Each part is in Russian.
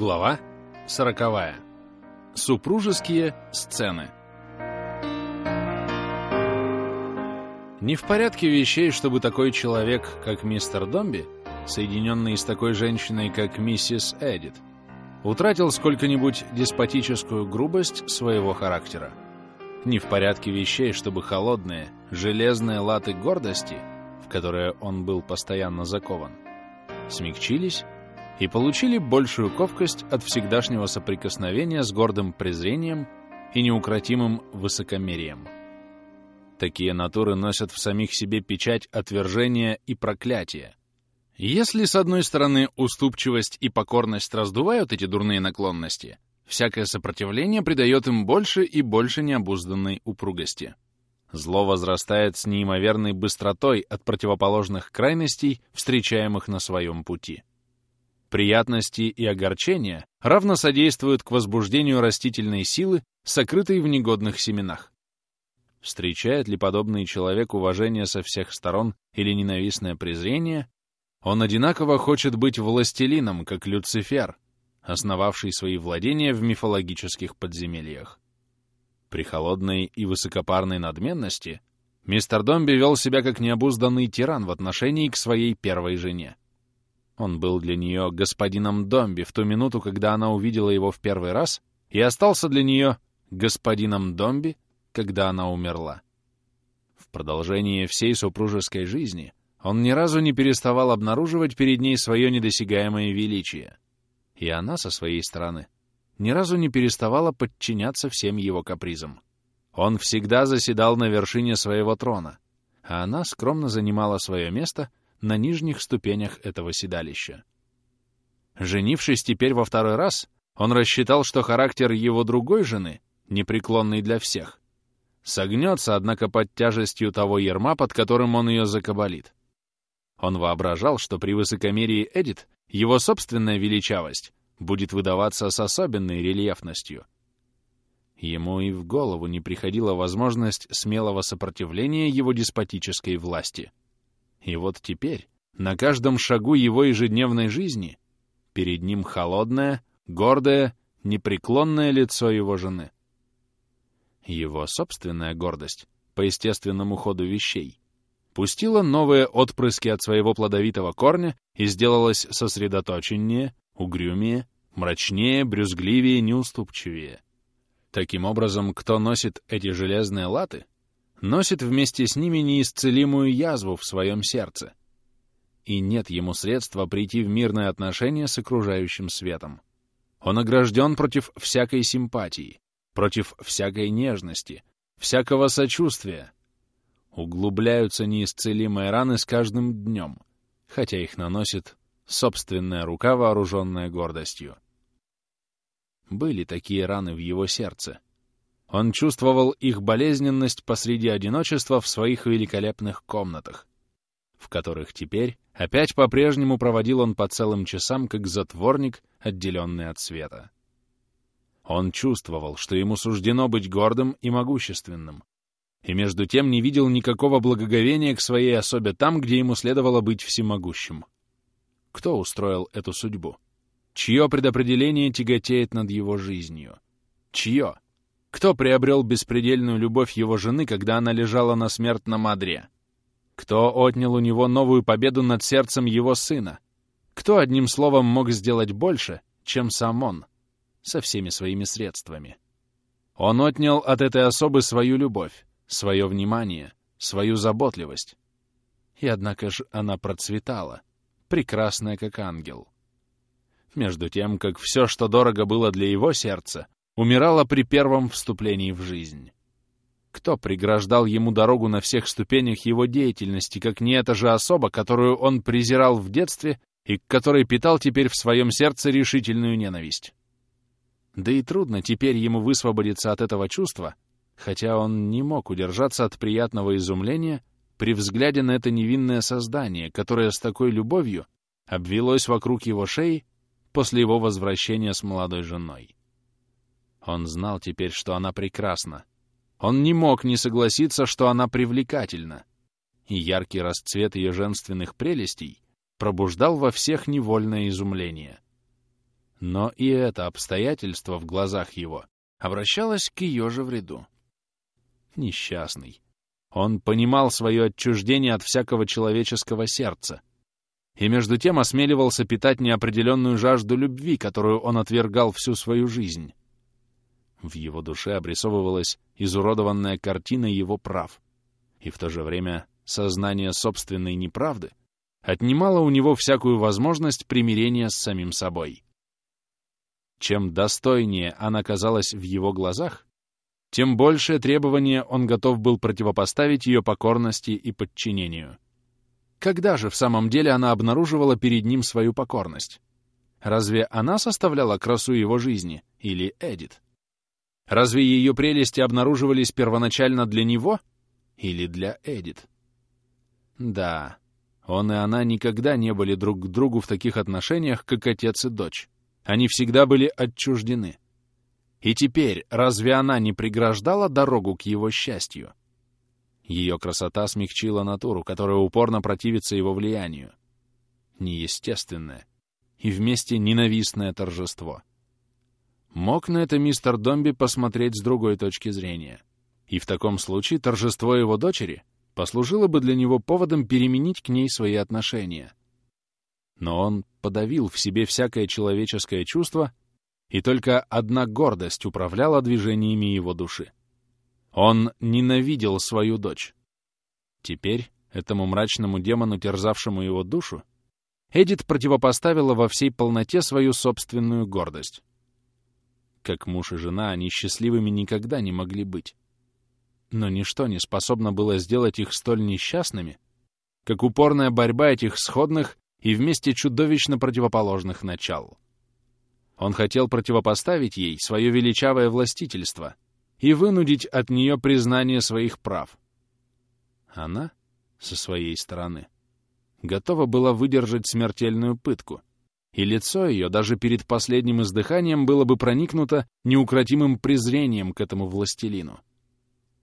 Глава сороковая. Супружеские сцены. Не в порядке вещей, чтобы такой человек, как мистер Домби, соединенный с такой женщиной, как миссис Эдит, утратил сколько-нибудь деспотическую грубость своего характера. Не в порядке вещей, чтобы холодные, железные латы гордости, в которые он был постоянно закован, смягчились и получили большую ковкость от всегдашнего соприкосновения с гордым презрением и неукротимым высокомерием. Такие натуры носят в самих себе печать отвержения и проклятия. Если, с одной стороны, уступчивость и покорность раздувают эти дурные наклонности, всякое сопротивление придает им больше и больше необузданной упругости. Зло возрастает с неимоверной быстротой от противоположных крайностей, встречаемых на своем пути. Приятности и огорчения равно содействуют к возбуждению растительной силы, сокрытой в негодных семенах. Встречает ли подобный человек уважение со всех сторон или ненавистное презрение, он одинаково хочет быть властелином, как Люцифер, основавший свои владения в мифологических подземельях. При холодной и высокопарной надменности мистер Домби вел себя как необузданный тиран в отношении к своей первой жене. Он был для нее господином Домби в ту минуту, когда она увидела его в первый раз, и остался для нее господином Домби, когда она умерла. В продолжении всей супружеской жизни он ни разу не переставал обнаруживать перед ней свое недосягаемое величие. И она, со своей стороны, ни разу не переставала подчиняться всем его капризам. Он всегда заседал на вершине своего трона, а она скромно занимала свое место — на нижних ступенях этого седалища. Женившись теперь во второй раз, он рассчитал, что характер его другой жены, непреклонный для всех, согнется, однако, под тяжестью того ерма, под которым он ее закабалит. Он воображал, что при высокомерии Эдит его собственная величавость будет выдаваться с особенной рельефностью. Ему и в голову не приходила возможность смелого сопротивления его деспотической власти. И вот теперь, на каждом шагу его ежедневной жизни, перед ним холодное, гордое, непреклонное лицо его жены. Его собственная гордость, по естественному ходу вещей, пустила новые отпрыски от своего плодовитого корня и сделалась сосредоточеннее, угрюмее, мрачнее, брюзгливее, неуступчивее. Таким образом, кто носит эти железные латы, носит вместе с ними неисцелимую язву в своем сердце. И нет ему средства прийти в мирное отношение с окружающим светом. Он огражден против всякой симпатии, против всякой нежности, всякого сочувствия. Углубляются неисцелимые раны с каждым днем, хотя их наносит собственная рука, вооруженная гордостью. Были такие раны в его сердце — он чувствовал их болезненность посреди одиночества в своих великолепных комнатах, в которых теперь опять по-прежнему проводил он по целым часам, как затворник, отделенный от света. Он чувствовал, что ему суждено быть гордым и могущественным, и между тем не видел никакого благоговения к своей особе там, где ему следовало быть всемогущим. Кто устроил эту судьбу? Чье предопределение тяготеет над его жизнью? Чье? Кто приобрел беспредельную любовь его жены, когда она лежала на смертном одре? Кто отнял у него новую победу над сердцем его сына? Кто, одним словом, мог сделать больше, чем сам он, со всеми своими средствами? Он отнял от этой особы свою любовь, свое внимание, свою заботливость. И однако же она процветала, прекрасная как ангел. Между тем, как все, что дорого было для его сердца, умирала при первом вступлении в жизнь. Кто преграждал ему дорогу на всех ступенях его деятельности, как не эта же особа, которую он презирал в детстве и к которой питал теперь в своем сердце решительную ненависть? Да и трудно теперь ему высвободиться от этого чувства, хотя он не мог удержаться от приятного изумления при взгляде на это невинное создание, которое с такой любовью обвелось вокруг его шеи после его возвращения с молодой женой. Он знал теперь, что она прекрасна. Он не мог не согласиться, что она привлекательна. И яркий расцвет ее женственных прелестей пробуждал во всех невольное изумление. Но и это обстоятельство в глазах его обращалось к ее же вреду. Несчастный. Он понимал свое отчуждение от всякого человеческого сердца и между тем осмеливался питать неопределенную жажду любви, которую он отвергал всю свою жизнь. В его душе обрисовывалась изуродованная картина его прав, и в то же время сознание собственной неправды отнимало у него всякую возможность примирения с самим собой. Чем достойнее она казалась в его глазах, тем большее требование он готов был противопоставить ее покорности и подчинению. Когда же в самом деле она обнаруживала перед ним свою покорность? Разве она составляла красу его жизни или Эдит? Разве ее прелести обнаруживались первоначально для него или для Эдит? Да, он и она никогда не были друг к другу в таких отношениях, как отец и дочь. Они всегда были отчуждены. И теперь разве она не преграждала дорогу к его счастью? Ее красота смягчила натуру, которая упорно противится его влиянию. Неестественное и вместе ненавистное торжество. Мог на это мистер Домби посмотреть с другой точки зрения. И в таком случае торжество его дочери послужило бы для него поводом переменить к ней свои отношения. Но он подавил в себе всякое человеческое чувство, и только одна гордость управляла движениями его души. Он ненавидел свою дочь. Теперь этому мрачному демону, терзавшему его душу, Эдит противопоставила во всей полноте свою собственную гордость. Как муж и жена они счастливыми никогда не могли быть. Но ничто не способно было сделать их столь несчастными, как упорная борьба этих сходных и вместе чудовищно противоположных начал. Он хотел противопоставить ей свое величавое властительство — и вынудить от нее признание своих прав. Она, со своей стороны, готова была выдержать смертельную пытку, и лицо ее даже перед последним издыханием было бы проникнуто неукротимым презрением к этому властелину.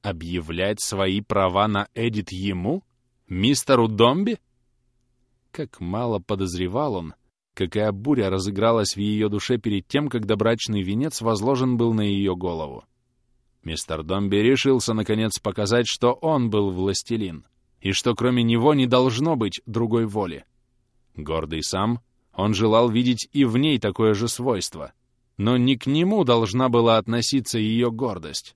Объявлять свои права на Эдит ему? Мистеру Домби? Как мало подозревал он, какая буря разыгралась в ее душе перед тем, когда брачный венец возложен был на ее голову. Мистер Домби решился, наконец, показать, что он был властелин, и что кроме него не должно быть другой воли. Гордый сам, он желал видеть и в ней такое же свойство, но не к нему должна была относиться ее гордость.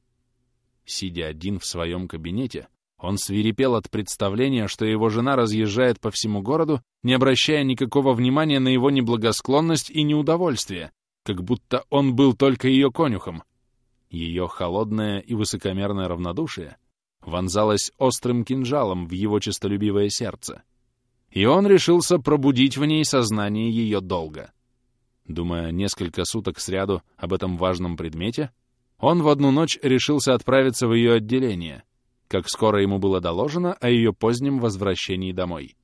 Сидя один в своем кабинете, он свирепел от представления, что его жена разъезжает по всему городу, не обращая никакого внимания на его неблагосклонность и неудовольствие, как будто он был только ее конюхом, ее холодное и высокомерное равнодушие вонзалось острым кинжалом в его честолюбивое сердце. И он решился пробудить в ней сознание ее долга. Думая несколько суток сряду об этом важном предмете, он в одну ночь решился отправиться в ее отделение, как скоро ему было доложено о ее позднем возвращении домой.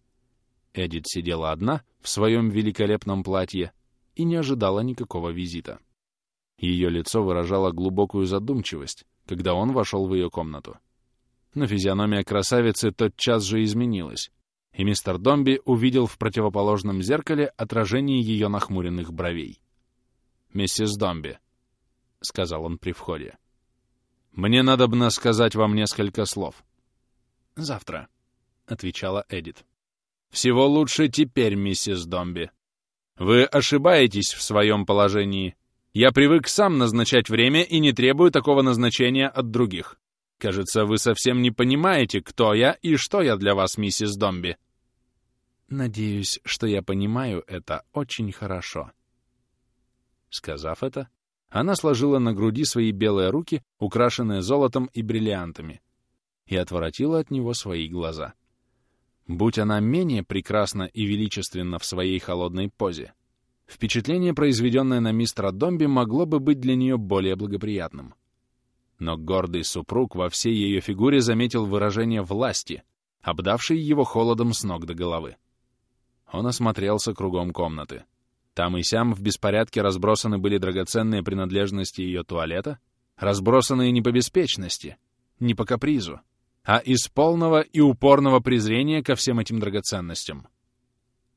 Эдит сидела одна в своем великолепном платье и не ожидала никакого визита. Ее лицо выражало глубокую задумчивость, когда он вошел в ее комнату. Но физиономия красавицы тотчас же изменилась, и мистер Домби увидел в противоположном зеркале отражение ее нахмуренных бровей. «Миссис Домби», — сказал он при входе, — «мне надобно сказать вам несколько слов». «Завтра», — отвечала Эдит. «Всего лучше теперь, миссис Домби. Вы ошибаетесь в своем положении. Я привык сам назначать время и не требую такого назначения от других. Кажется, вы совсем не понимаете, кто я и что я для вас, миссис Домби. Надеюсь, что я понимаю это очень хорошо. Сказав это, она сложила на груди свои белые руки, украшенные золотом и бриллиантами, и отворотила от него свои глаза. Будь она менее прекрасна и величественна в своей холодной позе, впечатление, произведенное на мистера Домби, могло бы быть для нее более благоприятным. Но гордый супруг во всей ее фигуре заметил выражение власти, обдавшей его холодом с ног до головы. Он осмотрелся кругом комнаты. Там и сям в беспорядке разбросаны были драгоценные принадлежности ее туалета, разбросанные не по беспечности, не по капризу, а из полного и упорного презрения ко всем этим драгоценностям.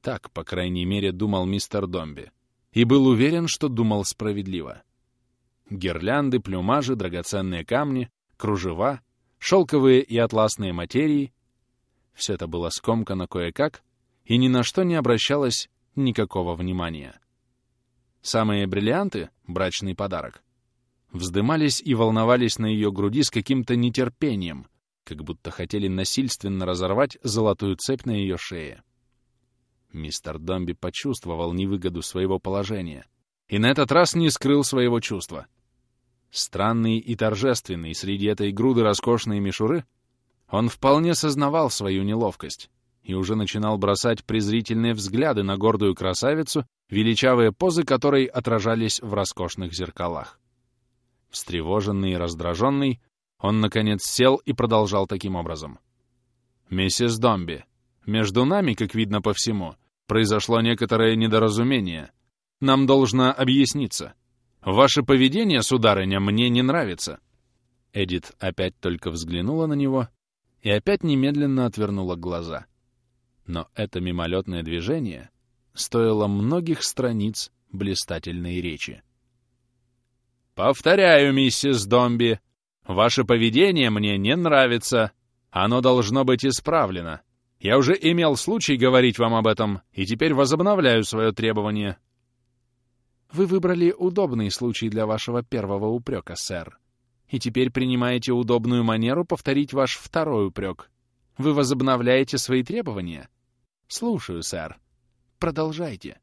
Так, по крайней мере, думал мистер Домби. и был уверен, что думал справедливо. Гирлянды, плюмажи, драгоценные камни, кружева, шелковые и атласные материи — все это было скомкано кое-как и ни на что не обращалось никакого внимания. Самые бриллианты — брачный подарок — вздымались и волновались на ее груди с каким-то нетерпением, как будто хотели насильственно разорвать золотую цепь на ее шее. Мистер Домби почувствовал невыгоду своего положения и на этот раз не скрыл своего чувства. Странный и торжественный среди этой груды роскошной мишуры, он вполне сознавал свою неловкость и уже начинал бросать презрительные взгляды на гордую красавицу, величавые позы которой отражались в роскошных зеркалах. Встревоженный и раздраженный, он, наконец, сел и продолжал таким образом. «Миссис Домби, между нами, как видно по всему, произошло некоторое недоразумение. Нам должно объясниться. Ваше поведение, сударыня, мне не нравится». Эдит опять только взглянула на него и опять немедленно отвернула глаза. Но это мимолетное движение стоило многих страниц блистательной речи. «Повторяю, миссис Домби, ваше поведение мне не нравится. Оно должно быть исправлено. Я уже имел случай говорить вам об этом, и теперь возобновляю свое требование». «Вы выбрали удобный случай для вашего первого упрека, сэр, и теперь принимаете удобную манеру повторить ваш второй упрек. Вы возобновляете свои требования?» «Слушаю, сэр. Продолжайте».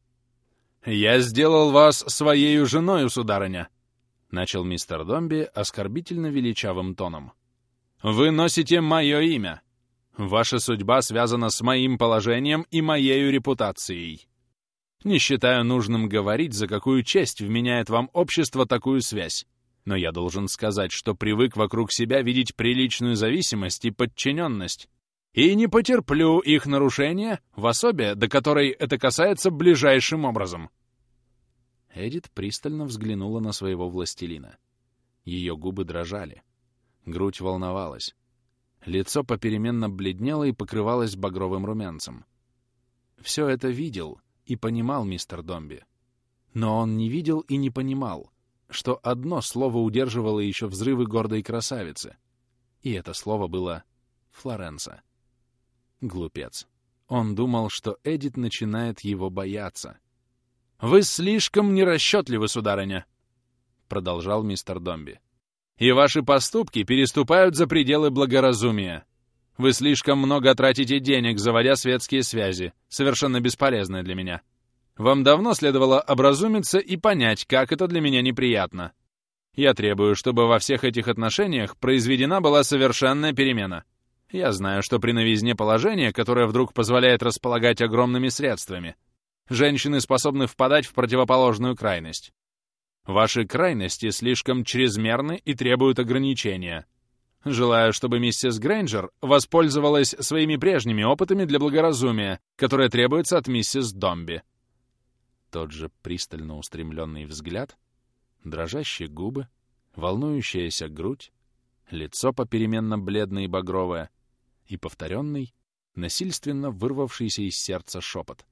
«Я сделал вас своей женой, сударыня», — начал мистер Домби оскорбительно величавым тоном. «Вы носите мое имя. Ваша судьба связана с моим положением и моей репутацией. Не считаю нужным говорить, за какую честь вменяет вам общество такую связь. Но я должен сказать, что привык вокруг себя видеть приличную зависимость и подчиненность. И не потерплю их нарушения в особе, до которой это касается ближайшим образом. Эдит пристально взглянула на своего властелина. Ее губы дрожали. Грудь волновалась. Лицо попеременно бледнело и покрывалось багровым румянцем. Все это видел и понимал мистер Домби. Но он не видел и не понимал, что одно слово удерживало еще взрывы гордой красавицы. И это слово было «Флоренса». Глупец. Он думал, что Эдит начинает его бояться. «Вы слишком нерасчетливы, сударыня», — продолжал мистер Домби и ваши поступки переступают за пределы благоразумия. Вы слишком много тратите денег, заводя светские связи, совершенно бесполезные для меня. Вам давно следовало образумиться и понять, как это для меня неприятно. Я требую, чтобы во всех этих отношениях произведена была совершенная перемена. Я знаю, что при новизне положения, которое вдруг позволяет располагать огромными средствами, женщины способны впадать в противоположную крайность. Ваши крайности слишком чрезмерны и требуют ограничения. Желаю, чтобы миссис Грейнджер воспользовалась своими прежними опытами для благоразумия, которое требуется от миссис Домби. Тот же пристально устремленный взгляд, дрожащие губы, волнующаяся грудь, лицо попеременно бледное и багровое и повторенный, насильственно вырвавшийся из сердца шепот.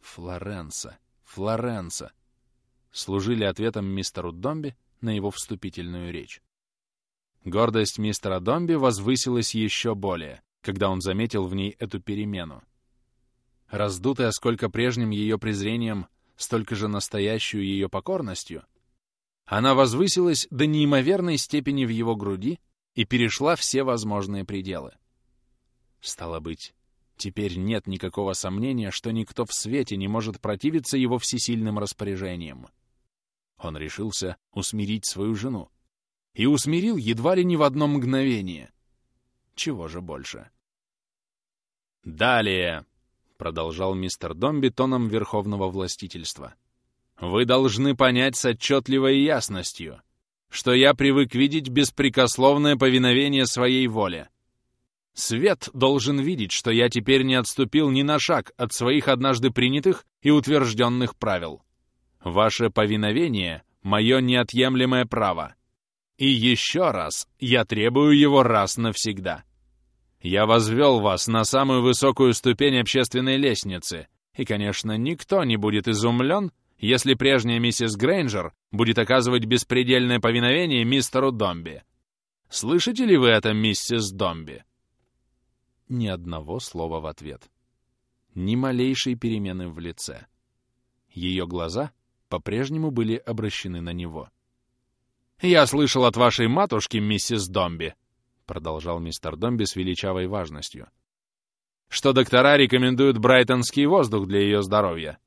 «Флоренса! Флоренса!» служили ответом мистеру Домби на его вступительную речь. Гордость мистера Домби возвысилась еще более, когда он заметил в ней эту перемену. Раздутая сколько прежним ее презрением, столько же настоящую ее покорностью, она возвысилась до неимоверной степени в его груди и перешла все возможные пределы. Стало быть, теперь нет никакого сомнения, что никто в свете не может противиться его всесильным распоряжениям. Он решился усмирить свою жену. И усмирил едва ли не в одно мгновение. Чего же больше? «Далее», — продолжал мистер Домби тоном верховного властительства, «вы должны понять с отчетливой ясностью, что я привык видеть беспрекословное повиновение своей воле. Свет должен видеть, что я теперь не отступил ни на шаг от своих однажды принятых и утвержденных правил. Ваше повиновение — мое неотъемлемое право. И еще раз я требую его раз навсегда. Я возвел вас на самую высокую ступень общественной лестницы, и, конечно, никто не будет изумлен, если прежняя миссис Грейнджер будет оказывать беспредельное повиновение мистеру Домби. Слышите ли вы это, миссис Домби?» Ни одного слова в ответ. Ни малейшей перемены в лице. Ее глаза по-прежнему были обращены на него. «Я слышал от вашей матушки, миссис Домби», — продолжал мистер Домби с величавой важностью, «что доктора рекомендуют брайтонский воздух для ее здоровья.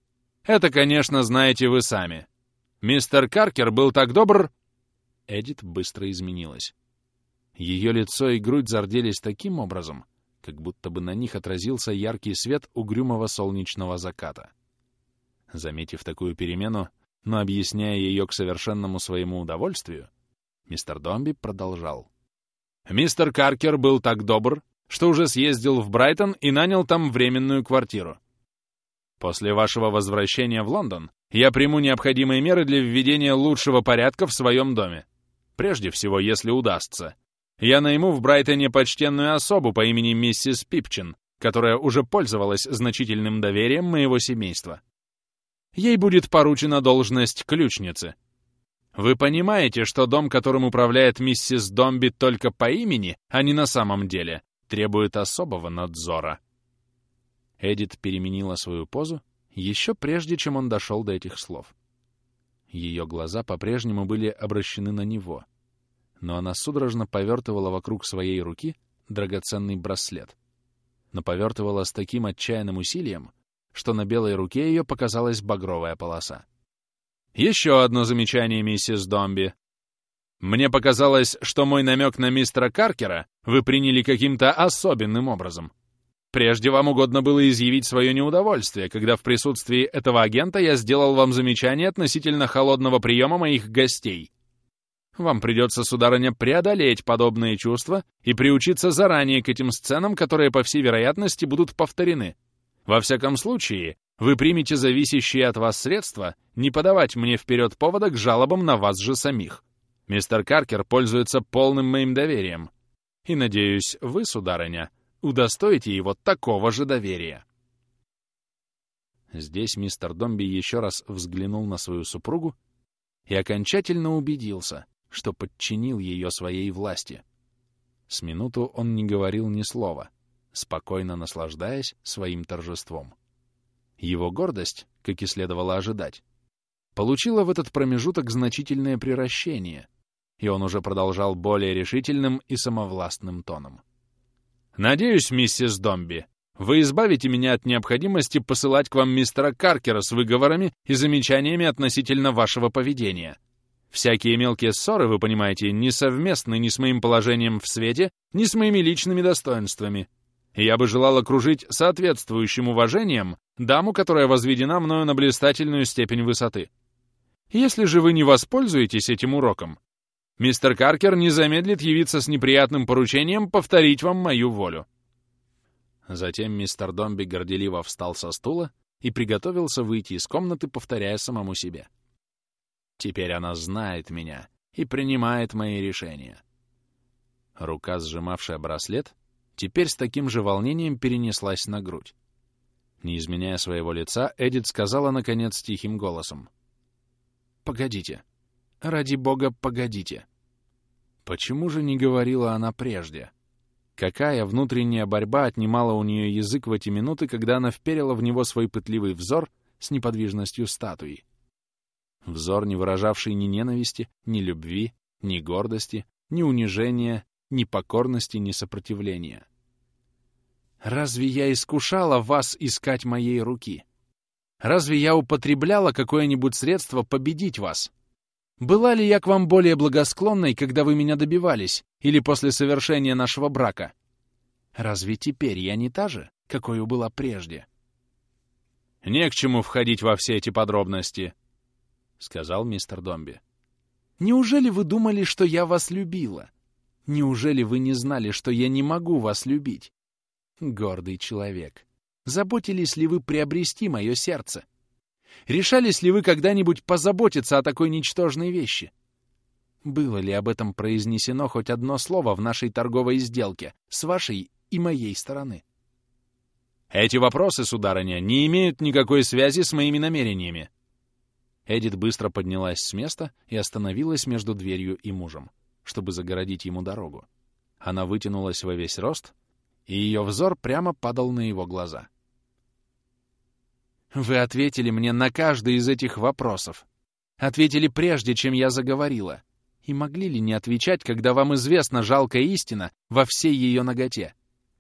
Это, конечно, знаете вы сами. Мистер Каркер был так добр...» Эдит быстро изменилась. Ее лицо и грудь зарделись таким образом, как будто бы на них отразился яркий свет угрюмого солнечного заката. Заметив такую перемену, но объясняя ее к совершенному своему удовольствию, мистер Домби продолжал. «Мистер Каркер был так добр, что уже съездил в Брайтон и нанял там временную квартиру. После вашего возвращения в Лондон я приму необходимые меры для введения лучшего порядка в своем доме. Прежде всего, если удастся. Я найму в Брайтоне почтенную особу по имени миссис Пипчин, которая уже пользовалась значительным доверием моего семейства. Ей будет поручена должность ключницы. Вы понимаете, что дом, которым управляет миссис Домби только по имени, а не на самом деле, требует особого надзора. Эдит переменила свою позу еще прежде, чем он дошел до этих слов. Ее глаза по-прежнему были обращены на него, но она судорожно повертывала вокруг своей руки драгоценный браслет. Но повертывала с таким отчаянным усилием, что на белой руке ее показалась багровая полоса. «Еще одно замечание, миссис Домби. Мне показалось, что мой намек на мистера Каркера вы приняли каким-то особенным образом. Прежде вам угодно было изъявить свое неудовольствие, когда в присутствии этого агента я сделал вам замечание относительно холодного приема моих гостей. Вам придется, сударыня, преодолеть подобные чувства и приучиться заранее к этим сценам, которые, по всей вероятности, будут повторены. Во всяком случае, вы примете зависящие от вас средства не подавать мне вперед повода к жалобам на вас же самих. Мистер Каркер пользуется полным моим доверием. И, надеюсь, вы, сударыня, удостоите его такого же доверия. Здесь мистер Домби еще раз взглянул на свою супругу и окончательно убедился, что подчинил ее своей власти. С минуту он не говорил ни слова, спокойно наслаждаясь своим торжеством. Его гордость, как и следовало ожидать, получила в этот промежуток значительное приращение, и он уже продолжал более решительным и самовластным тоном. «Надеюсь, миссис Домби, вы избавите меня от необходимости посылать к вам мистера Каркера с выговорами и замечаниями относительно вашего поведения. Всякие мелкие ссоры, вы понимаете, не совместны ни с моим положением в свете, ни с моими личными достоинствами. я бы желал окружить соответствующим уважением даму, которая возведена мною на блистательную степень высоты. Если же вы не воспользуетесь этим уроком, Мистер Каркер не замедлит явиться с неприятным поручением повторить вам мою волю». Затем мистер Домби горделиво встал со стула и приготовился выйти из комнаты, повторяя самому себе. «Теперь она знает меня и принимает мои решения». Рука, сжимавшая браслет, теперь с таким же волнением перенеслась на грудь. Не изменяя своего лица, Эдит сказала, наконец, тихим голосом. «Погодите». Ради бога, погодите. Почему же не говорила она прежде? Какая внутренняя борьба отнимала у нее язык в эти минуты, когда она вперила в него свой пытливый взор с неподвижностью статуи? Взор, не выражавший ни ненависти, ни любви, ни гордости, ни унижения, ни покорности, ни сопротивления. «Разве я искушала вас искать моей руки? Разве я употребляла какое-нибудь средство победить вас?» Была ли я к вам более благосклонной, когда вы меня добивались, или после совершения нашего брака? Разве теперь я не та же, какой была прежде? «Не к чему входить во все эти подробности», — сказал мистер Домби. «Неужели вы думали, что я вас любила? Неужели вы не знали, что я не могу вас любить? Гордый человек, заботились ли вы приобрести мое сердце?» Решались ли вы когда-нибудь позаботиться о такой ничтожной вещи? Было ли об этом произнесено хоть одно слово в нашей торговой сделке с вашей и моей стороны? Эти вопросы, сударыня, не имеют никакой связи с моими намерениями. Эдит быстро поднялась с места и остановилась между дверью и мужем, чтобы загородить ему дорогу. Она вытянулась во весь рост, и ее взор прямо падал на его глаза. «Вы ответили мне на каждый из этих вопросов. Ответили прежде, чем я заговорила. И могли ли не отвечать, когда вам известна жалкая истина во всей ее ноготе?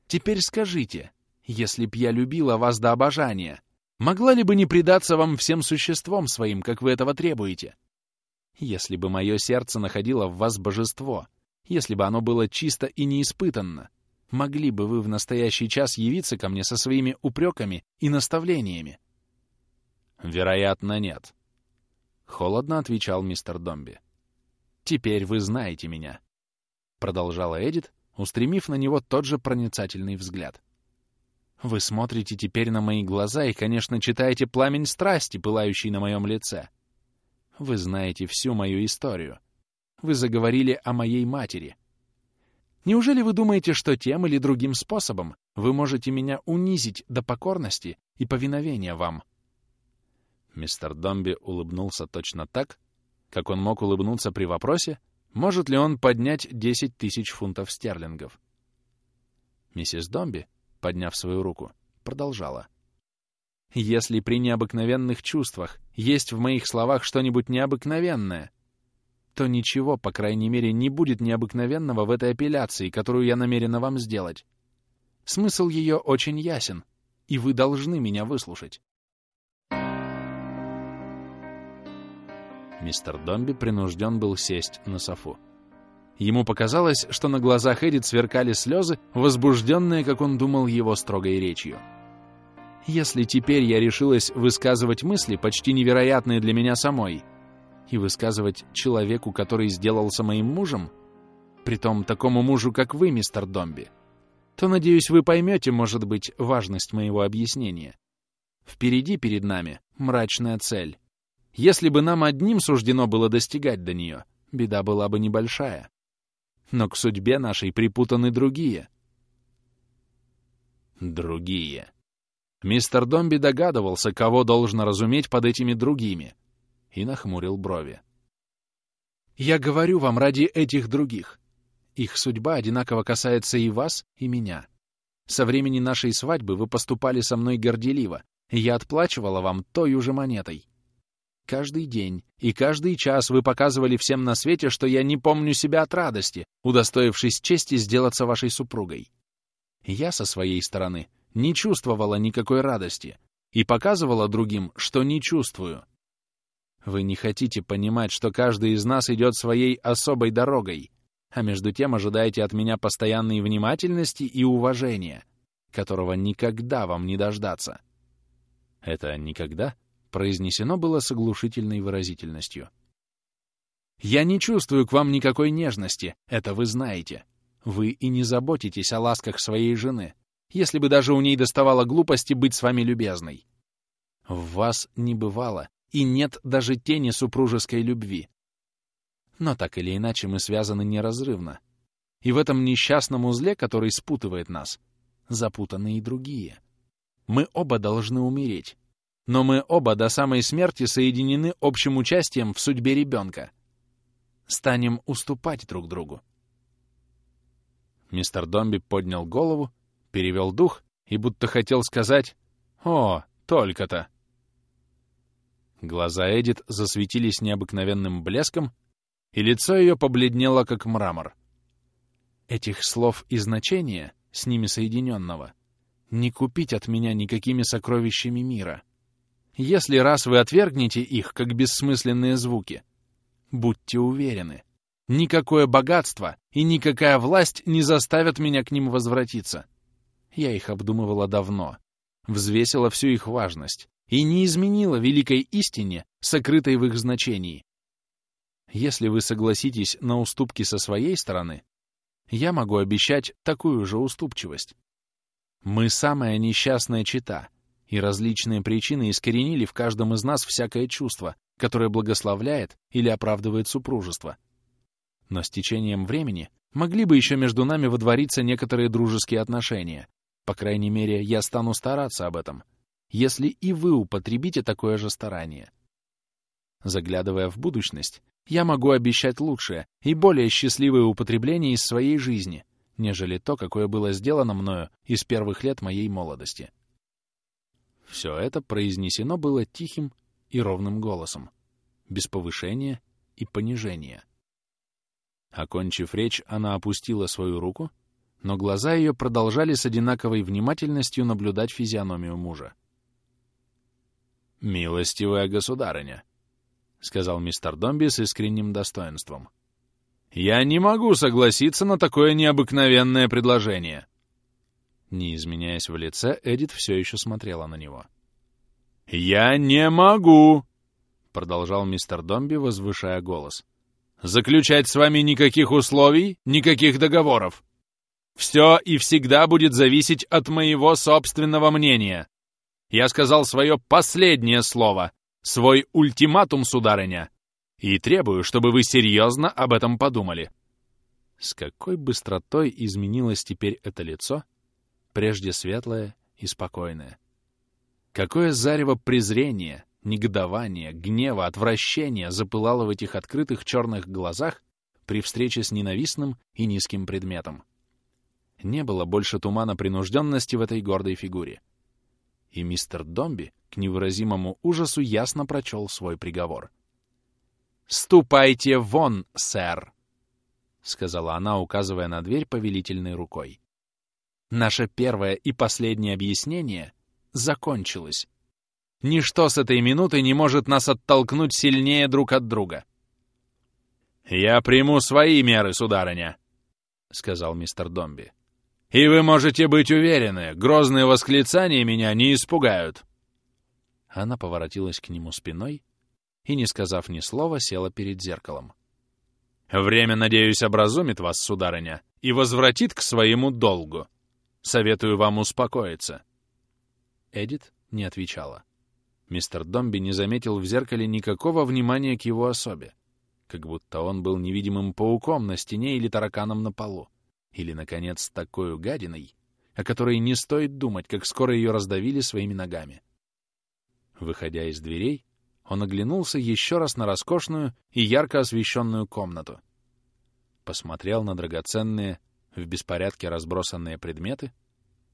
Теперь скажите, если б я любила вас до обожания, могла ли бы не предаться вам всем существом своим, как вы этого требуете? Если бы мое сердце находило в вас божество, если бы оно было чисто и неиспытанно, могли бы вы в настоящий час явиться ко мне со своими упреками и наставлениями? Вероятно, нет. Холодно отвечал мистер Домби. «Теперь вы знаете меня», — продолжала Эдит, устремив на него тот же проницательный взгляд. «Вы смотрите теперь на мои глаза и, конечно, читаете пламень страсти, пылающий на моем лице. Вы знаете всю мою историю. Вы заговорили о моей матери. Неужели вы думаете, что тем или другим способом вы можете меня унизить до покорности и повиновения вам?» Мистер Домби улыбнулся точно так, как он мог улыбнуться при вопросе, может ли он поднять 10 тысяч фунтов стерлингов. Миссис Домби, подняв свою руку, продолжала. «Если при необыкновенных чувствах есть в моих словах что-нибудь необыкновенное, то ничего, по крайней мере, не будет необыкновенного в этой апелляции, которую я намерена вам сделать. Смысл ее очень ясен, и вы должны меня выслушать. Мистер Домби принужден был сесть на софу. Ему показалось, что на глазах Эдит сверкали слезы, возбужденные, как он думал, его строгой речью. «Если теперь я решилась высказывать мысли, почти невероятные для меня самой, и высказывать человеку, который сделался моим мужем, притом такому мужу, как вы, мистер Домби, то, надеюсь, вы поймете, может быть, важность моего объяснения. Впереди перед нами мрачная цель, если бы нам одним суждено было достигать до нее, беда была бы небольшая. Но к судьбе нашей припутаны другие. Другие. Мистер Домби догадывался, кого должно разуметь под этими другими, и нахмурил брови. «Я говорю вам ради этих других. Их судьба одинаково касается и вас, и меня. Со времени нашей свадьбы вы поступали со мной горделиво, и я отплачивала вам той же монетой. Каждый день и каждый час вы показывали всем на свете, что я не помню себя от радости, удостоившись чести сделаться вашей супругой. Я со своей стороны не чувствовала никакой радости и показывала другим, что не чувствую. Вы не хотите понимать, что каждый из нас идет своей особой дорогой, а между тем ожидаете от меня постоянной внимательности и уважения, которого никогда вам не дождаться. Это никогда? Произнесено было с оглушительной выразительностью. «Я не чувствую к вам никакой нежности, это вы знаете. Вы и не заботитесь о ласках своей жены, если бы даже у ней доставало глупости быть с вами любезной. В вас не бывало, и нет даже тени супружеской любви. Но так или иначе мы связаны неразрывно. И в этом несчастном узле, который спутывает нас, запутаны и другие. Мы оба должны умереть, но мы оба до самой смерти соединены общим участием в судьбе ребенка. Станем уступать друг другу. Мистер Домби поднял голову, перевел дух и будто хотел сказать «О, только-то!». Глаза Эдит засветились необыкновенным блеском, и лицо ее побледнело, как мрамор. Этих слов и значения, с ними соединенного, не купить от меня никакими сокровищами мира — если раз вы отвергнете их, как бессмысленные звуки, будьте уверены, никакое богатство и никакая власть не заставят меня к ним возвратиться. Я их обдумывала давно, взвесила всю их важность и не изменила великой истине, сокрытой в их значении. Если вы согласитесь на уступки со своей стороны, я могу обещать такую же уступчивость. Мы самая несчастная чита — и различные причины искоренили в каждом из нас всякое чувство, которое благословляет или оправдывает супружество. Но с течением времени могли бы еще между нами водвориться некоторые дружеские отношения. По крайней мере, я стану стараться об этом, если и вы употребите такое же старание. заглядывая в будущность, я могу обещать лучшее и более счастливое употребление из своей жизни, нежели то, какое было сделано мною из первых лет моей молодости. Все это произнесено было тихим и ровным голосом, без повышения и понижения. Окончив речь, она опустила свою руку, но глаза ее продолжали с одинаковой внимательностью наблюдать физиономию мужа. «Милостивая государыня», — сказал мистер Домби с искренним достоинством, — «я не могу согласиться на такое необыкновенное предложение». Не изменяясь в лице, Эдит все еще смотрела на него. «Я не могу!» — продолжал мистер Домби, возвышая голос. «Заключать с вами никаких условий, никаких договоров. Все и всегда будет зависеть от моего собственного мнения. Я сказал свое последнее слово, свой ультиматум, сударыня, и требую, чтобы вы серьезно об этом подумали». С какой быстротой изменилось теперь это лицо, прежде светлое и спокойное. Какое зарево презрения, негодования, гнева, отвращения запылало в этих открытых черных глазах при встрече с ненавистным и низким предметом. Не было больше тумана принужденности в этой гордой фигуре. И мистер Домби к невыразимому ужасу ясно прочел свой приговор. «Ступайте вон, сэр!» — сказала она, указывая на дверь повелительной рукой. «Наше первое и последнее объяснение закончилось. Ничто с этой минуты не может нас оттолкнуть сильнее друг от друга. «Я приму свои меры, сударыня», — сказал мистер Домби. «И вы можете быть уверены, грозные восклицания меня не испугают». Она поворотилась к нему спиной и, не сказав ни слова, села перед зеркалом. «Время, надеюсь, образумит вас, сударыня, и возвратит к своему долгу. Советую вам успокоиться. Эдит не отвечала. Мистер Домби не заметил в зеркале никакого внимания к его особе, как будто он был невидимым пауком на стене или тараканом на полу, или, наконец, такой гадиной, о которой не стоит думать, как скоро ее раздавили своими ногами. Выходя из дверей, он оглянулся еще раз на роскошную и ярко освещенную комнату. Посмотрел на драгоценные, в беспорядке разбросанные предметы —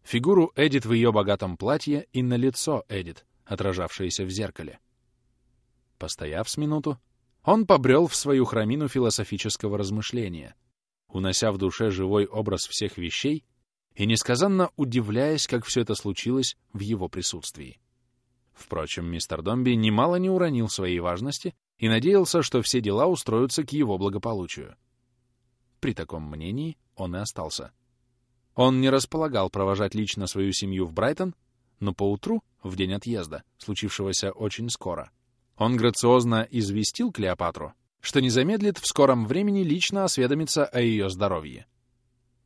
фигуру Эдит в ее богатом платье и на лицо Эдит, отражавшееся в зеркале. Постояв с минуту, он побрел в свою храмину философического размышления, унося в душе живой образ всех вещей и несказанно удивляясь, как все это случилось в его присутствии. Впрочем, мистер Домби немало не уронил своей важности и надеялся, что все дела устроятся к его благополучию. При таком мнении он и остался. Он не располагал провожать лично свою семью в Брайтон, но поутру, в день отъезда, случившегося очень скоро, он грациозно известил Клеопатру, что не замедлит в скором времени лично осведомиться о ее здоровье.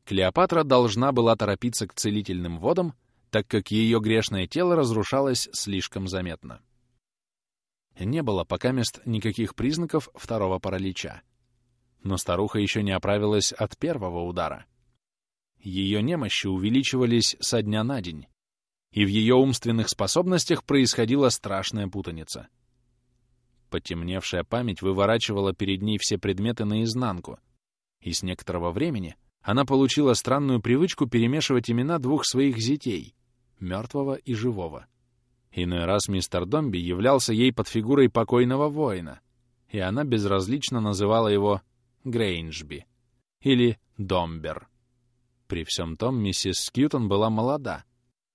Клеопатра должна была торопиться к целительным водам, так как ее грешное тело разрушалось слишком заметно. Не было пока мест никаких признаков второго паралича. Но старуха еще не оправилась от первого удара — ее немощи увеличивались со дня на день, и в ее умственных способностях происходила страшная путаница. Потемневшая память выворачивала перед ней все предметы наизнанку, и с некоторого времени она получила странную привычку перемешивать имена двух своих зятей — мертвого и живого. Иной раз мистер Домби являлся ей под фигурой покойного воина, и она безразлично называла его Грейнджби или Домбер. При всем том, миссис Скьютон была молода,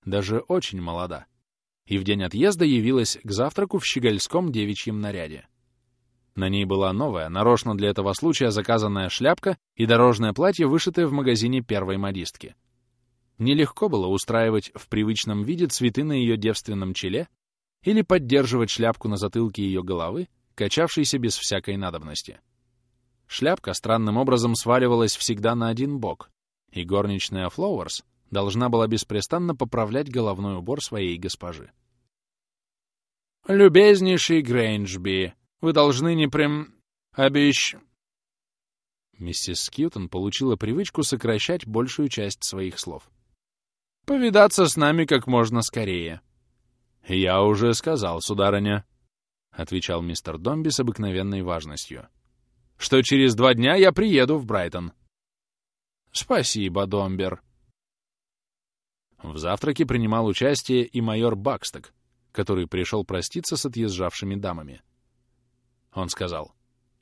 даже очень молода, и в день отъезда явилась к завтраку в щегольском девичьем наряде. На ней была новая, нарочно для этого случая заказанная шляпка и дорожное платье, вышитое в магазине первой модистки. Нелегко было устраивать в привычном виде цветы на ее девственном челе или поддерживать шляпку на затылке ее головы, качавшейся без всякой надобности. Шляпка странным образом сваливалась всегда на один бок, и горничная Флоуэрс должна была беспрестанно поправлять головной убор своей госпожи. «Любезнейший Грейнджби, вы должны не прям... обещ...» Миссис Скьютон получила привычку сокращать большую часть своих слов. «Повидаться с нами как можно скорее». «Я уже сказал, сударыня». — отвечал мистер Домби с обыкновенной важностью, — «что через два дня я приеду в Брайтон». «Спасибо, Домбер». В завтраке принимал участие и майор Баксток, который пришел проститься с отъезжавшими дамами. Он сказал,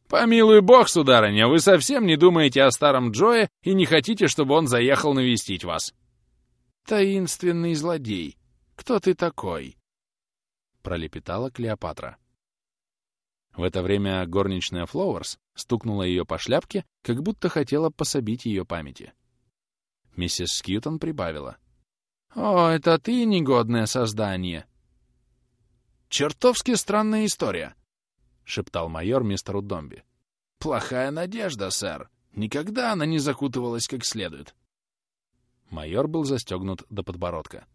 «Помилуй бог, сударыня, вы совсем не думаете о старом Джое и не хотите, чтобы он заехал навестить вас». «Таинственный злодей, кто ты такой?» — пролепетала Клеопатра. В это время горничная Флоуэрс стукнула ее по шляпке, как будто хотела пособить ее памяти. Миссис Скьютон прибавила. «О, это ты, негодное создание!» «Чертовски странная история!» — шептал майор мистеру Домби. «Плохая надежда, сэр. Никогда она не закутывалась как следует». Майор был застегнут до подбородка.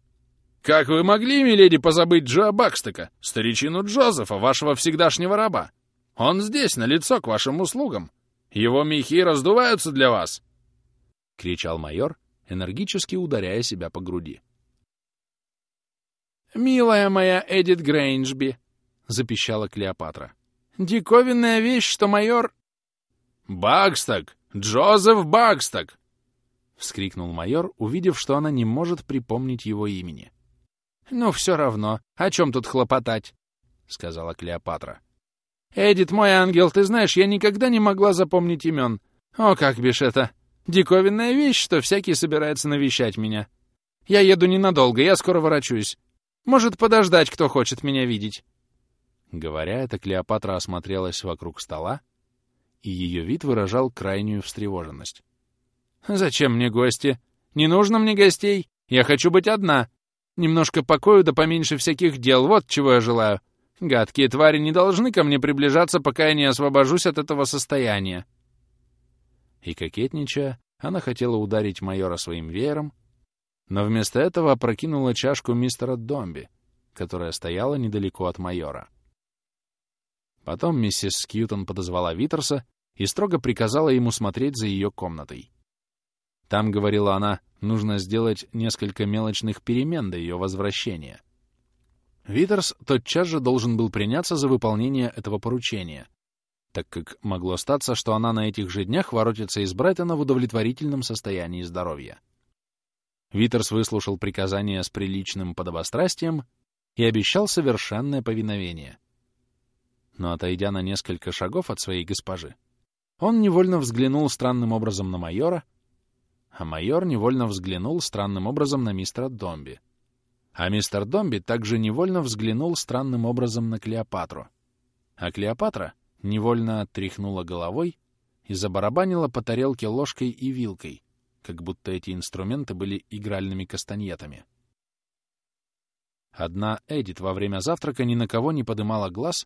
«Как вы могли, миледи, позабыть Джоа Бакстека, старичину Джозефа, вашего всегдашнего раба? Он здесь, на лицо к вашим услугам. Его мехи раздуваются для вас!» — кричал майор, энергически ударяя себя по груди. «Милая моя Эдит Грейнджби!» — запищала Клеопатра. «Диковинная вещь, что майор...» «Баксток! Джозеф Баксток!» — вскрикнул майор, увидев, что она не может припомнить его имени. «Ну, все равно. О чем тут хлопотать?» — сказала Клеопатра. «Эдит, мой ангел, ты знаешь, я никогда не могла запомнить имен. О, как бишь это! Диковинная вещь, что всякий собирается навещать меня. Я еду ненадолго, я скоро ворочусь. Может, подождать, кто хочет меня видеть?» Говоря это, Клеопатра осмотрелась вокруг стола, и ее вид выражал крайнюю встревоженность. «Зачем мне гости? Не нужно мне гостей. Я хочу быть одна. Немножко покою да поменьше всяких дел, вот чего я желаю. Гадкие твари не должны ко мне приближаться, пока я не освобожусь от этого состояния. И кокетничая, она хотела ударить майора своим веером, но вместо этого опрокинула чашку мистера Домби, которая стояла недалеко от майора. Потом миссис Скьютон подозвала Витерса и строго приказала ему смотреть за ее комнатой. Там, говорила она, нужно сделать несколько мелочных перемен до ее возвращения. Витерс тотчас же должен был приняться за выполнение этого поручения, так как могло статься, что она на этих же днях воротится из Брайтона в удовлетворительном состоянии здоровья. Витерс выслушал приказание с приличным подобострастием и обещал совершенное повиновение. Но, отойдя на несколько шагов от своей госпожи, он невольно взглянул странным образом на майора, а майор невольно взглянул странным образом на мистера Домби. А мистер Домби также невольно взглянул странным образом на Клеопатру. А Клеопатра невольно тряхнула головой и забарабанила по тарелке ложкой и вилкой, как будто эти инструменты были игральными кастаньетами. Одна Эдит во время завтрака ни на кого не подымала глаз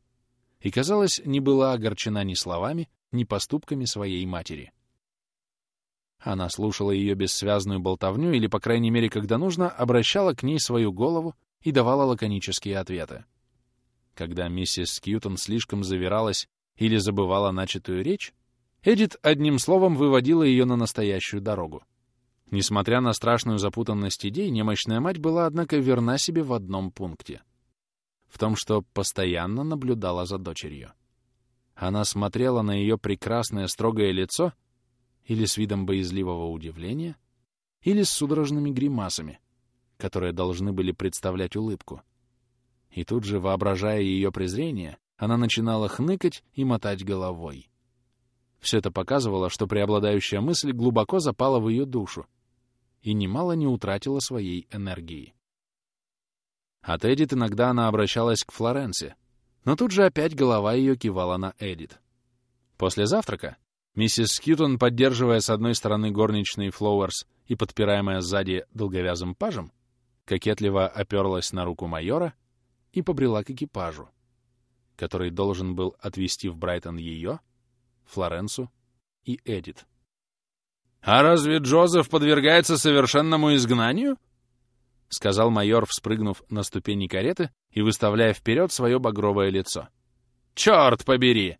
и, казалось, не была огорчена ни словами, ни поступками своей матери. Она слушала ее бессвязную болтовню или, по крайней мере, когда нужно, обращала к ней свою голову и давала лаконические ответы. Когда миссис Скьютон слишком завиралась или забывала начатую речь, Эдит одним словом выводила ее на настоящую дорогу. Несмотря на страшную запутанность идей, немощная мать была, однако, верна себе в одном пункте. В том, что постоянно наблюдала за дочерью. Она смотрела на ее прекрасное строгое лицо — или с видом боязливого удивления, или с судорожными гримасами, которые должны были представлять улыбку. И тут же, воображая ее презрение, она начинала хныкать и мотать головой. Все это показывало, что преобладающая мысль глубоко запала в ее душу и немало не утратила своей энергии. От Эдит иногда она обращалась к Флоренции, но тут же опять голова ее кивала на Эдит. После завтрака Миссис Скьютон, поддерживая с одной стороны горничный Флоуэрс и подпираемая сзади долговязым пажем, кокетливо оперлась на руку майора и побрела к экипажу, который должен был отвезти в Брайтон ее, Флоренсу и Эдит. «А разве Джозеф подвергается совершенному изгнанию?» — сказал майор, вспрыгнув на ступени кареты и выставляя вперед свое багровое лицо. «Черт побери!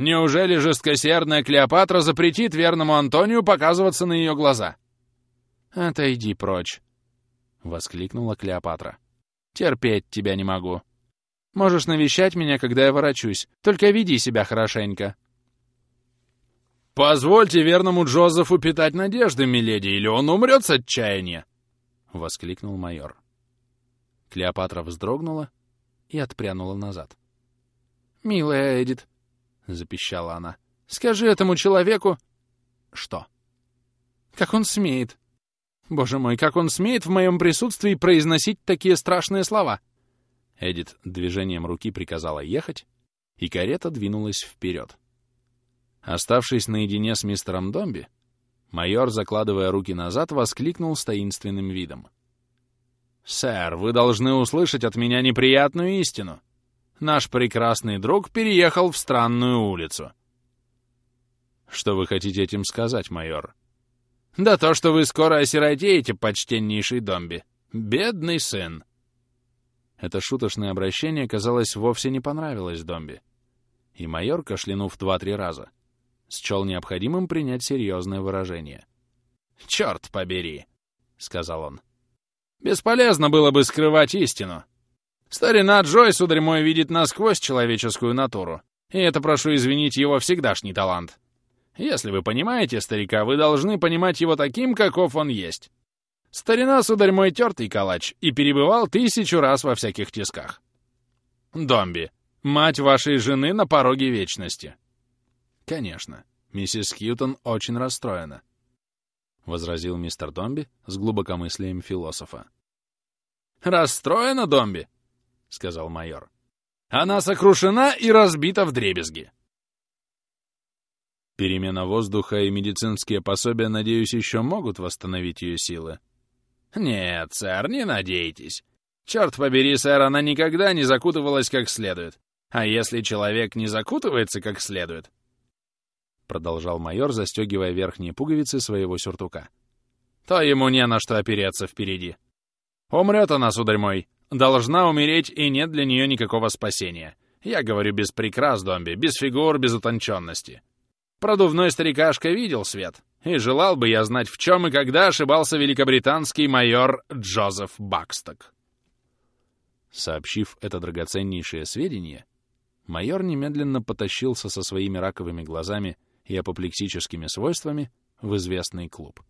Неужели жесткосердная Клеопатра запретит верному Антонию показываться на ее глаза? «Отойди прочь!» — воскликнула Клеопатра. «Терпеть тебя не могу!» Можешь навещать меня, когда я ворочусь. Только веди себя хорошенько». «Позвольте верному Джозефу питать надежды, миледи, или он умрет с отчаяния!» — воскликнул майор. Клеопатра вздрогнула и отпрянула назад. «Милая Эдит», — запищала она, — «скажи этому человеку...» «Что?» «Как он смеет? Боже мой, как он смеет в моем присутствии произносить такие страшные слова!» Эдит движением руки приказала ехать, и карета двинулась вперед. Оставшись наедине с мистером Домби, майор, закладывая руки назад, воскликнул с таинственным видом. «Сэр, вы должны услышать от меня неприятную истину. Наш прекрасный друг переехал в странную улицу». «Что вы хотите этим сказать, майор?» «Да то, что вы скоро осиротеете, почтеннейший Домби. Бедный сын!» Это шуточное обращение, казалось, вовсе не понравилось Домби. И майор, кашлянув два-три раза, счел необходимым принять серьезное выражение. «Черт побери!» — сказал он. «Бесполезно было бы скрывать истину. Старина Джой, сударь мой, видит насквозь человеческую натуру, и это, прошу извинить, его всегдашний талант. Если вы понимаете старика, вы должны понимать его таким, каков он есть. Старина, сударь мой, тертый калач, и перебывал тысячу раз во всяких тисках. Домби, мать вашей жены на пороге вечности. «Конечно, миссис Хьютон очень расстроена», — возразил мистер Домби с глубокомыслием философа. «Расстроена, Домби?» — сказал майор. «Она сокрушена и разбита в дребезги». Перемена воздуха и медицинские пособия, надеюсь, еще могут восстановить ее силы. «Нет, сэр, не надейтесь. Черт побери, сэр, она никогда не закутывалась как следует. А если человек не закутывается как следует, продолжал майор, застегивая верхние пуговицы своего сюртука. «То ему не на что опереться впереди. Умрет она, сударь мой. Должна умереть, и нет для нее никакого спасения. Я говорю без прикрас, Домби, без фигур, без утонченности. Продувной старикашка видел свет, и желал бы я знать, в чем и когда ошибался великобританский майор Джозеф Баксток». Сообщив это драгоценнейшее сведение, майор немедленно потащился со своими раковыми глазами и апоплексическими свойствами в известный клуб.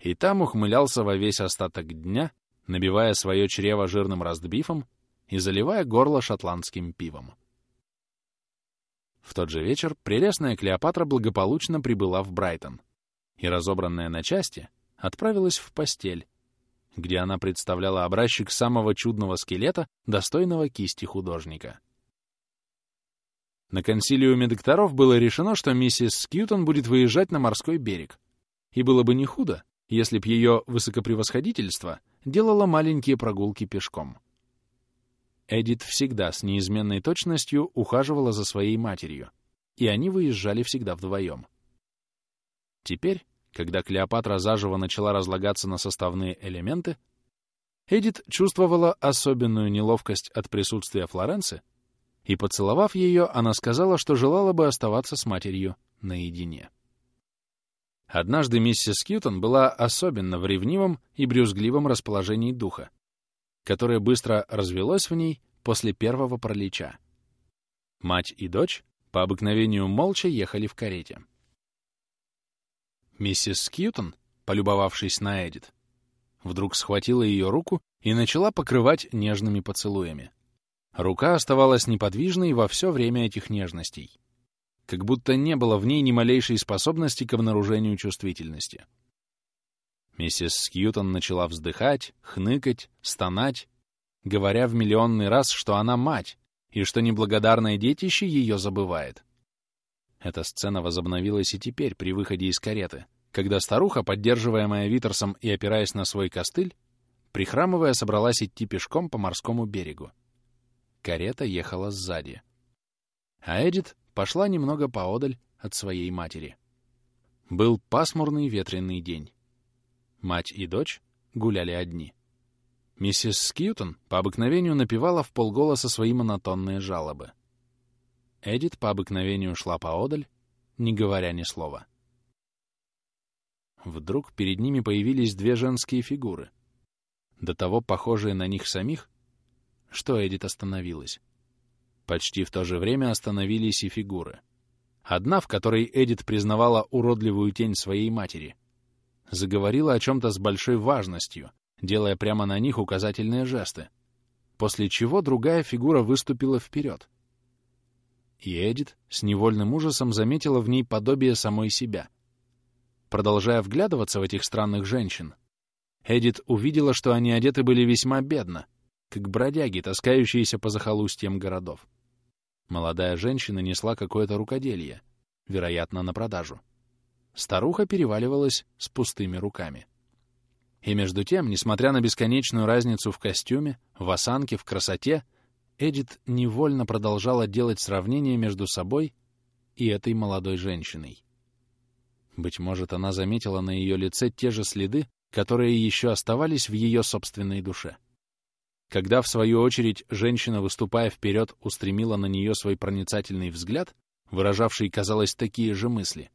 И там ухмылялся во весь остаток дня, набивая свое чрево жирным ростбифом и заливая горло шотландским пивом. В тот же вечер прелестная Клеопатра благополучно прибыла в Брайтон и, разобранная на части, отправилась в постель, где она представляла образчик самого чудного скелета, достойного кисти художника. На консилиуме докторов было решено, что миссис Скьютон будет выезжать на морской берег. И было бы не худо, если б ее высокопревосходительство делало маленькие прогулки пешком. Эдит всегда с неизменной точностью ухаживала за своей матерью, и они выезжали всегда вдвоем. Теперь, когда Клеопатра заживо начала разлагаться на составные элементы, Эдит чувствовала особенную неловкость от присутствия Флоренции и, поцеловав ее, она сказала, что желала бы оставаться с матерью наедине. Однажды миссис Кьютон была особенно в ревнивом и брюзгливом расположении духа, которое быстро развелось в ней после первого пролича. Мать и дочь по обыкновению молча ехали в карете. Миссис Кьютон, полюбовавшись на Эдит, вдруг схватила ее руку и начала покрывать нежными поцелуями. Рука оставалась неподвижной во все время этих нежностей. Как будто не было в ней ни малейшей способности к обнаружению чувствительности. Миссис Скьютон начала вздыхать, хныкать, стонать, говоря в миллионный раз, что она мать, и что неблагодарное детище ее забывает. Эта сцена возобновилась и теперь при выходе из кареты, когда старуха, поддерживаемая Витерсом и опираясь на свой костыль, прихрамывая, собралась идти пешком по морскому берегу. Карета ехала сзади. А Эдит пошла немного поодаль от своей матери. Был пасмурный ветреный день. Мать и дочь гуляли одни. Миссис Скьютон по обыкновению напевала в полголоса свои монотонные жалобы. Эдит по обыкновению шла поодаль, не говоря ни слова. Вдруг перед ними появились две женские фигуры, до того похожие на них самих, что Эдит остановилась. Почти в то же время остановились и фигуры. Одна, в которой Эдит признавала уродливую тень своей матери, заговорила о чем-то с большой важностью, делая прямо на них указательные жесты, после чего другая фигура выступила вперед. И Эдит с невольным ужасом заметила в ней подобие самой себя. Продолжая вглядываться в этих странных женщин, Эдит увидела, что они одеты были весьма бедно, как бродяги, таскающиеся по захолустьям городов. Молодая женщина несла какое-то рукоделие, вероятно, на продажу. Старуха переваливалась с пустыми руками. И между тем, несмотря на бесконечную разницу в костюме, в осанке, в красоте, Эдит невольно продолжала делать сравнение между собой и этой молодой женщиной. Быть может, она заметила на ее лице те же следы, которые еще оставались в ее собственной душе. Когда, в свою очередь, женщина, выступая вперед, устремила на нее свой проницательный взгляд, выражавший, казалось, такие же мысли,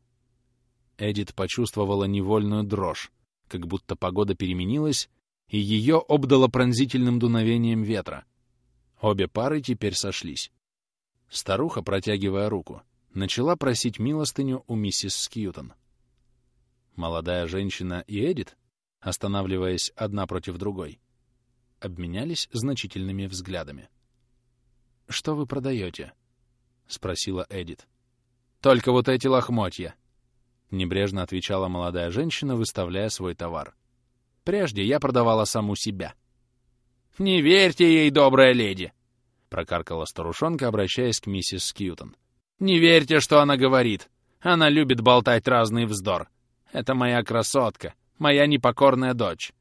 Эдит почувствовала невольную дрожь, как будто погода переменилась, и ее обдало пронзительным дуновением ветра. Обе пары теперь сошлись. Старуха, протягивая руку, начала просить милостыню у миссис Скьютон. Молодая женщина и Эдит, останавливаясь одна против другой, обменялись значительными взглядами. «Что вы продаете?» — спросила Эдит. «Только вот эти лохмотья», — небрежно отвечала молодая женщина, выставляя свой товар. «Прежде я продавала саму себя». «Не верьте ей, добрая леди!» — прокаркала старушонка, обращаясь к миссис Скьютон. «Не верьте, что она говорит. Она любит болтать разный вздор. Это моя красотка, моя непокорная дочь.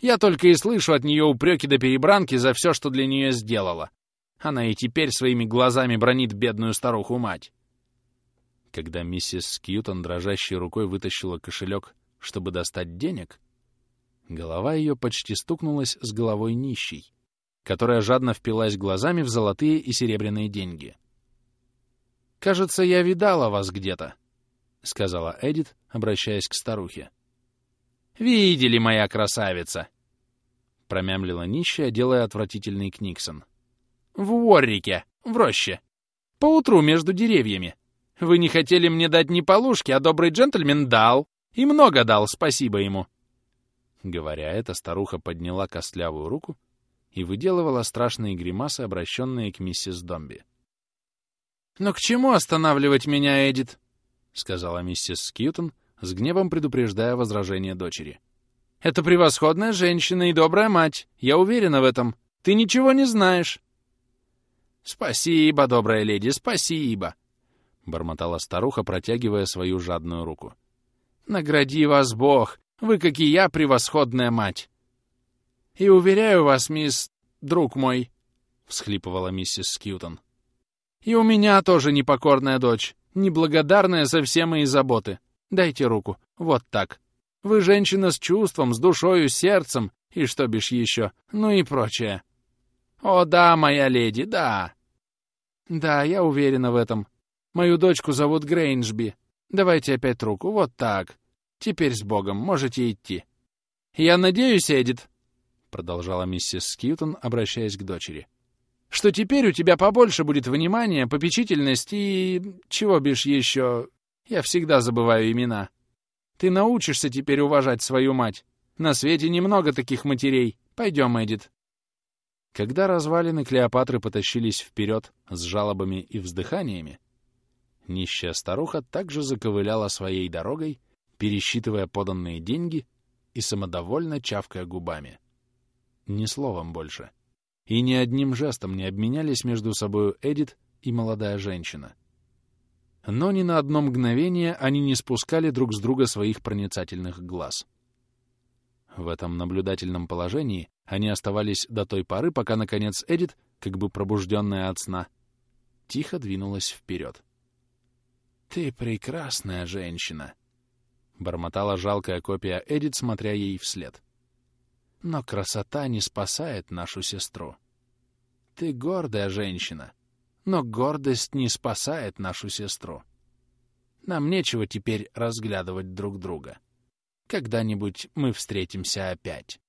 Я только и слышу от нее упреки до перебранки за все, что для нее сделала. Она и теперь своими глазами бронит бедную старуху-мать. Когда миссис Скьютон дрожащей рукой вытащила кошелек, чтобы достать денег, голова ее почти стукнулась с головой нищей, которая жадно впилась глазами в золотые и серебряные деньги. «Кажется, я видала вас где-то», — сказала Эдит, обращаясь к старухе. «Видели, моя красавица!» — промямлила нищая, делая отвратительный книксон. «В Уоррике, в роще. Поутру между деревьями. Вы не хотели мне дать ни полушки, а добрый джентльмен дал. И много дал, спасибо ему». Говоря это, старуха подняла костлявую руку и выделывала страшные гримасы, обращенные к миссис Домби. «Но к чему останавливать меня, Эдит?» — сказала миссис Скьютон, с гневом предупреждая возражение дочери. «Это превосходная женщина и добрая мать. Я уверена в этом. Ты ничего не знаешь». «Спасибо, добрая леди, спасибо!» — бормотала старуха, протягивая свою жадную руку. «Награди вас Бог! Вы, как и я, превосходная мать!» «И уверяю вас, мисс... друг мой...» — всхлипывала миссис Скьютон. «И у меня тоже непокорная дочь, неблагодарная за все мои заботы. Дайте руку. Вот так. Вы женщина с чувством, с душою, сердцем, и что бишь еще, ну и прочее. О, да, моя леди, да. Да, я уверена в этом. Мою дочку зовут Грейнджби. Давайте опять руку, вот так. Теперь с Богом, можете идти. Я надеюсь, Эдит, — продолжала миссис Скьютон, обращаясь к дочери, — что теперь у тебя побольше будет внимания, попечительности и... чего бишь еще... Я всегда забываю имена. Ты научишься теперь уважать свою мать. На свете немного таких матерей. Пойдем, Эдит. Когда развалины Клеопатры потащились вперед с жалобами и вздыханиями, нищая старуха также заковыляла своей дорогой, пересчитывая поданные деньги и самодовольно чавкая губами. Ни словом больше. И ни одним жестом не обменялись между собою Эдит и молодая женщина — но ни на одно мгновение они не спускали друг с друга своих проницательных глаз. В этом наблюдательном положении они оставались до той поры, пока, наконец, Эдит, как бы пробужденная от сна, тихо двинулась вперед. «Ты прекрасная женщина!» — бормотала жалкая копия Эдит, смотря ей вслед. «Но красота не спасает нашу сестру. Ты гордая женщина, но гордость не спасает нашу сестру. Нам нечего теперь разглядывать друг друга. Когда-нибудь мы встретимся опять.